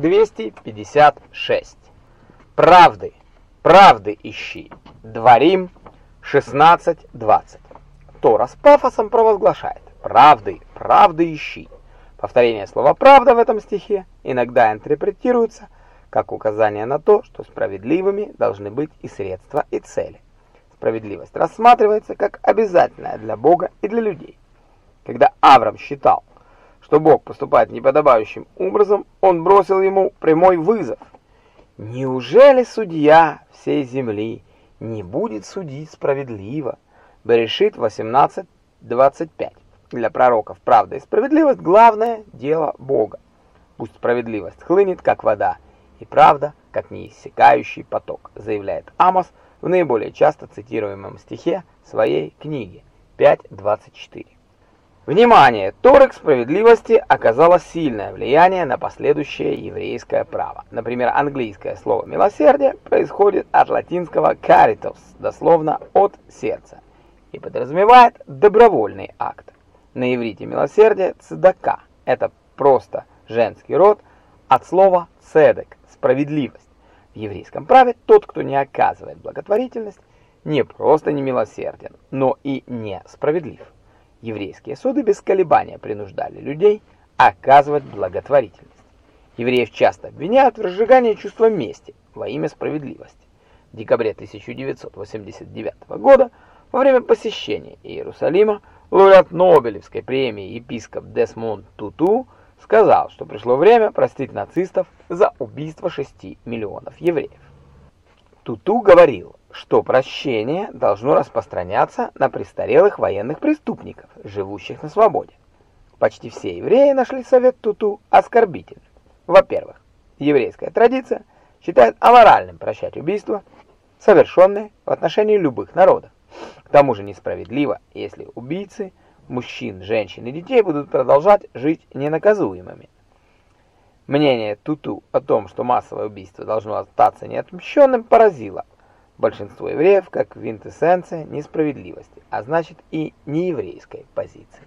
256. Правды, правды ищи. Дворим 16.20. Тора с пафосом провозглашает «Правды, правды ищи». Повторение слова «правда» в этом стихе иногда интерпретируется как указание на то, что справедливыми должны быть и средства, и цели. Справедливость рассматривается как обязательная для Бога и для людей. Когда Авраам считал, что Бог поступает неподобающим образом, он бросил ему прямой вызов. «Неужели судья всей земли не будет судить справедливо?» Берешит 18.25. Для пророков правда и справедливость – главное дело Бога. Пусть справедливость хлынет, как вода, и правда, как неиссякающий поток, заявляет Амос в наиболее часто цитируемом стихе своей книги 5.24. Внимание! Торы к справедливости оказало сильное влияние на последующее еврейское право. Например, английское слово «милосердие» происходит от латинского «caritas», дословно «от сердца», и подразумевает добровольный акт. На иврите милосердие – цедака. Это просто женский род от слова «цедек» – справедливость. В еврейском праве тот, кто не оказывает благотворительность, не просто не милосерден, но и не справедлив. Еврейские суды без колебания принуждали людей оказывать благотворительность. Евреев часто обвиняют в разжигании чувства мести во имя справедливости. В декабре 1989 года во время посещения Иерусалима лауреат Нобелевской премии епископ Десмонд Туту сказал, что пришло время простить нацистов за убийство 6 миллионов евреев. Туту говорил, что прощение должно распространяться на престарелых военных преступников, живущих на свободе. Почти все евреи нашли совет Туту оскорбительным. Во-первых, еврейская традиция считает аморальным прощать убийства, совершенные в отношении любых народов. К тому же несправедливо, если убийцы мужчин, женщин и детей будут продолжать жить ненаказуемыми. Мнение Туту о том, что массовое убийство должно остаться неотмщенным, поразило большинство евреев как квинтэссенция несправедливости, а значит и нееврейской позиции.